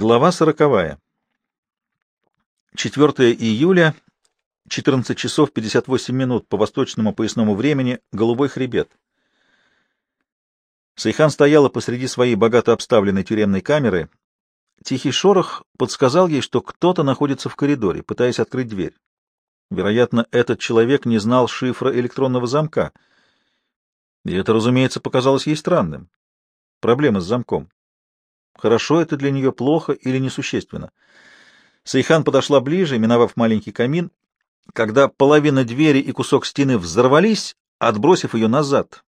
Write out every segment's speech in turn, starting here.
Глава сороковая. 4 июля, 14 часов 58 минут по восточному поясному времени, Голубой хребет. Сайхан стояла посреди своей богато обставленной тюремной камеры. Тихий шорох подсказал ей, что кто-то находится в коридоре, пытаясь открыть дверь. Вероятно, этот человек не знал шифра электронного замка. И это, разумеется, показалось ей странным. Проблема с замком. Хорошо это для нее, плохо или несущественно. Сайхан подошла ближе, миновав маленький камин, когда половина двери и кусок стены взорвались, отбросив ее назад.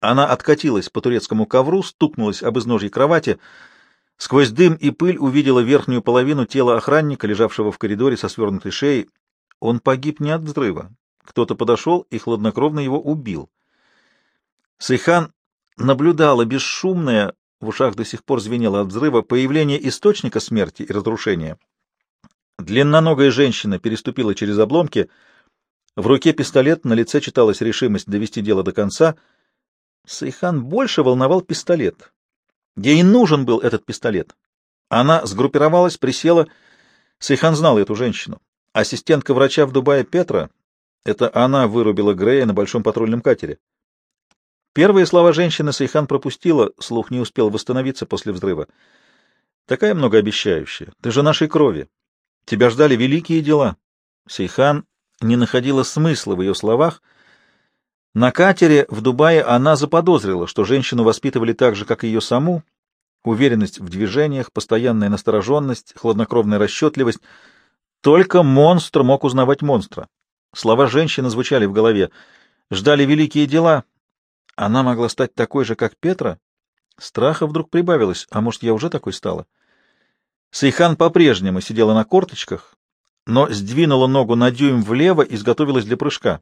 Она откатилась по турецкому ковру, стукнулась об изножье кровати, сквозь дым и пыль увидела верхнюю половину тела охранника, лежавшего в коридоре со свернутой шеей. Он погиб не от взрыва. Кто-то подошел и хладнокровно его убил. Сайхан наблюдала бесшумное, в ушах до сих пор звенело от взрыва, появление источника смерти и разрушения. Длинноногая женщина переступила через обломки, в руке пистолет, на лице читалась решимость довести дело до конца. Сайхан больше волновал пистолет. Ей нужен был этот пистолет. Она сгруппировалась, присела. Сайхан знала эту женщину. Ассистентка врача в Дубае Петра — это она вырубила Грея на большом патрульном катере. Первые слова женщины Сайхан пропустила, слух не успел восстановиться после взрыва. Такая многообещающая. Ты же нашей крови. Тебя ждали великие дела. Сейхан не находила смысла в ее словах. На катере в Дубае она заподозрила, что женщину воспитывали так же, как и ее саму. Уверенность в движениях, постоянная настороженность, хладнокровная расчетливость. Только монстр мог узнавать монстра. Слова женщины звучали в голове. Ждали великие дела, она могла стать такой же, как Петра? Страха вдруг прибавилось, а может, я уже такой стала? Сейхан по-прежнему сидела на корточках, но сдвинула ногу на дюйм влево и изготовилась для прыжка.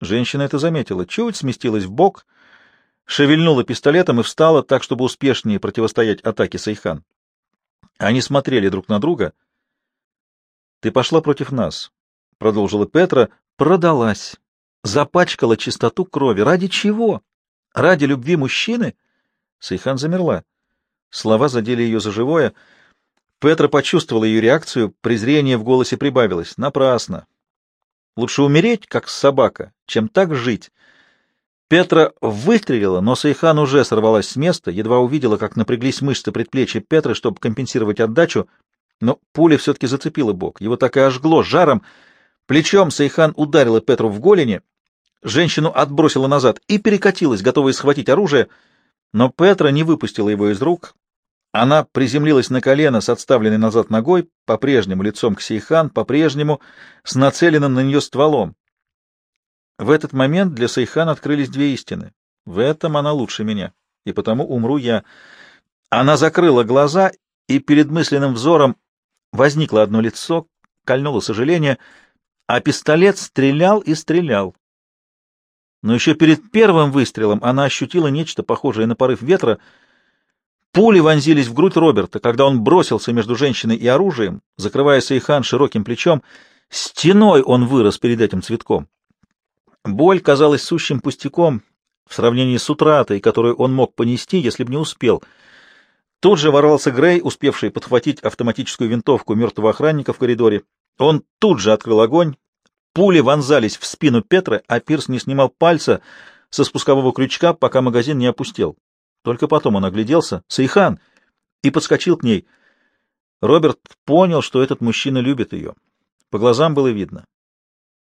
Женщина это заметила, чуть сместилась в бок, шевельнула пистолетом и встала так, чтобы успешнее противостоять атаке Сейхан. Они смотрели друг на друга. — Ты пошла против нас, — продолжила Петра, — продалась, запачкала чистоту крови. Ради чего? Ради любви мужчины? Сайхан замерла. Слова задели ее за живое. Петра почувствовала ее реакцию, презрение в голосе прибавилось. Напрасно. Лучше умереть, как собака, чем так жить. Петра выстрелила, но Сайхан уже сорвалась с места, едва увидела, как напряглись мышцы предплечья Петры, чтобы компенсировать отдачу, но пуля все-таки зацепила бок. Его так и ожгло жаром. Плечом Сайхан ударила Петру в голени, Женщину отбросила назад и перекатилась, готовая схватить оружие, но Петра не выпустила его из рук. Она приземлилась на колено с отставленной назад ногой, по-прежнему лицом к Сейхан, по-прежнему с нацеленным на нее стволом. В этот момент для Сейхан открылись две истины. В этом она лучше меня, и потому умру я. Она закрыла глаза, и перед мысленным взором возникло одно лицо, кольнуло сожаление, а пистолет стрелял и стрелял. Но еще перед первым выстрелом она ощутила нечто похожее на порыв ветра. Пули вонзились в грудь Роберта, когда он бросился между женщиной и оружием, закрывая Сейхан широким плечом. Стеной он вырос перед этим цветком. Боль казалась сущим пустяком в сравнении с утратой, которую он мог понести, если бы не успел. Тут же ворвался Грей, успевший подхватить автоматическую винтовку мертвого охранника в коридоре. Он тут же открыл огонь, Пули вонзались в спину Петры, а Пирс не снимал пальца со спускового крючка, пока магазин не опустел. Только потом он огляделся. «Сайхан!» и подскочил к ней. Роберт понял, что этот мужчина любит ее. По глазам было видно.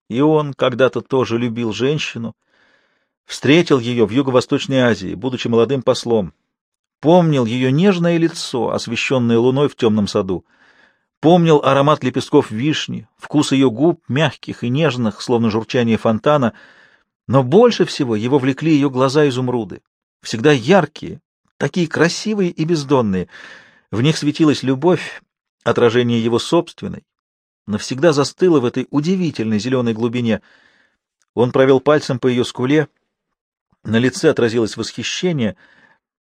И он когда-то тоже любил женщину, встретил ее в Юго-Восточной Азии, будучи молодым послом. Помнил ее нежное лицо, освещенное луной в темном саду. Помнил аромат лепестков вишни, вкус ее губ, мягких и нежных, словно журчание фонтана, но больше всего его влекли ее глаза изумруды, всегда яркие, такие красивые и бездонные. В них светилась любовь, отражение его собственной, навсегда застыла в этой удивительной зеленой глубине. Он провел пальцем по ее скуле, на лице отразилось восхищение,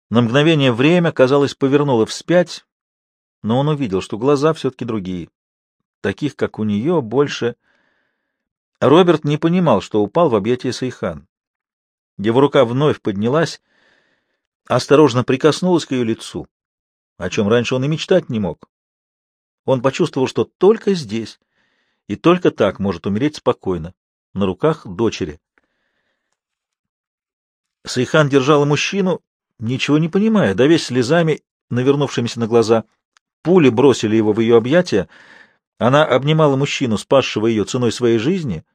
на мгновение время, казалось, повернуло вспять, но он увидел, что глаза все-таки другие. Таких, как у нее, больше... Роберт не понимал, что упал в объятия Сайхан. Его рука вновь поднялась, осторожно прикоснулась к ее лицу, о чем раньше он и мечтать не мог. Он почувствовал, что только здесь и только так может умереть спокойно, на руках дочери. Сайхан держала мужчину, ничего не понимая, давясь слезами, навернувшимися на глаза. Пули бросили его в ее объятия. Она обнимала мужчину, спасшего ее ценой своей жизни,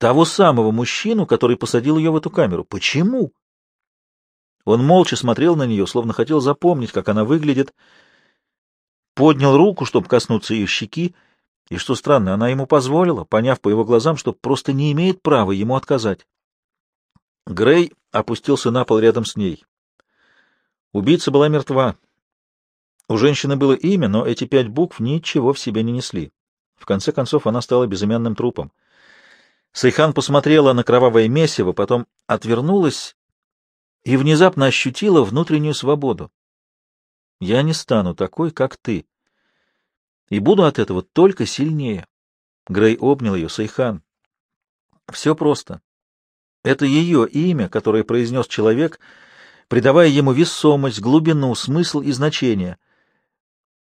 того самого мужчину, который посадил ее в эту камеру. Почему? Он молча смотрел на нее, словно хотел запомнить, как она выглядит, поднял руку, чтобы коснуться ее щеки, и, что странно, она ему позволила, поняв по его глазам, что просто не имеет права ему отказать. Грей опустился на пол рядом с ней. Убийца была мертва. У женщины было имя, но эти пять букв ничего в себе не несли. В конце концов, она стала безымянным трупом. Сайхан посмотрела на кровавое месиво, потом отвернулась и внезапно ощутила внутреннюю свободу. «Я не стану такой, как ты, и буду от этого только сильнее». Грей обнял ее, Сайхан. «Все просто. Это ее имя, которое произнес человек, придавая ему весомость, глубину, смысл и значение.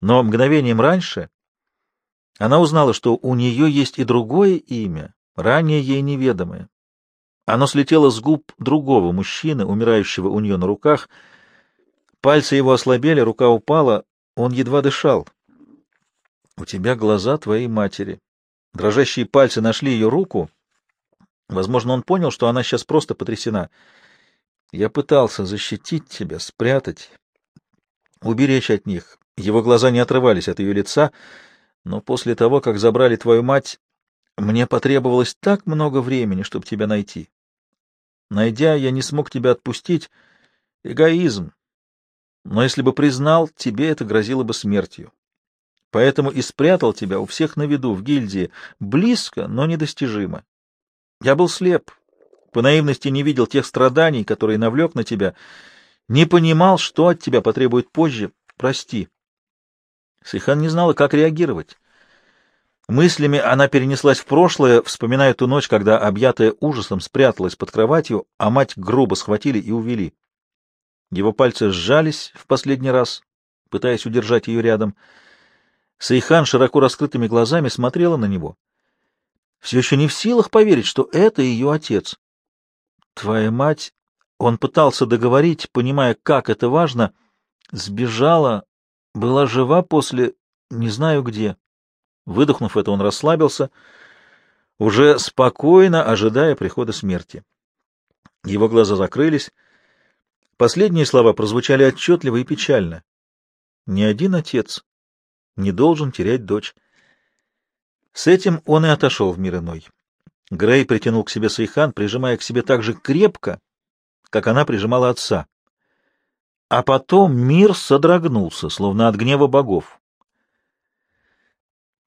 Но мгновением раньше она узнала, что у нее есть и другое имя, ранее ей неведомое. Оно слетело с губ другого мужчины, умирающего у нее на руках. Пальцы его ослабели, рука упала, он едва дышал. — У тебя глаза твоей матери. Дрожащие пальцы нашли ее руку — Возможно, он понял, что она сейчас просто потрясена. Я пытался защитить тебя, спрятать, уберечь от них. Его глаза не отрывались от ее лица, но после того, как забрали твою мать, мне потребовалось так много времени, чтобы тебя найти. Найдя, я не смог тебя отпустить. Эгоизм. Но если бы признал, тебе это грозило бы смертью. Поэтому и спрятал тебя у всех на виду, в гильдии, близко, но недостижимо. Я был слеп, по наивности не видел тех страданий, которые навлек на тебя, не понимал, что от тебя потребует позже. Прости. Сейхан не знала, как реагировать. Мыслями она перенеслась в прошлое, вспоминая ту ночь, когда, объятая ужасом, спряталась под кроватью, а мать грубо схватили и увели. Его пальцы сжались в последний раз, пытаясь удержать ее рядом. Сейхан широко раскрытыми глазами смотрела на него — все еще не в силах поверить, что это ее отец. Твоя мать, он пытался договорить, понимая, как это важно, сбежала, была жива после не знаю где. Выдохнув это, он расслабился, уже спокойно ожидая прихода смерти. Его глаза закрылись. Последние слова прозвучали отчетливо и печально. Ни один отец не должен терять дочь. С этим он и отошел в мир иной. Грей притянул к себе Сайхан, прижимая к себе так же крепко, как она прижимала отца. А потом мир содрогнулся, словно от гнева богов.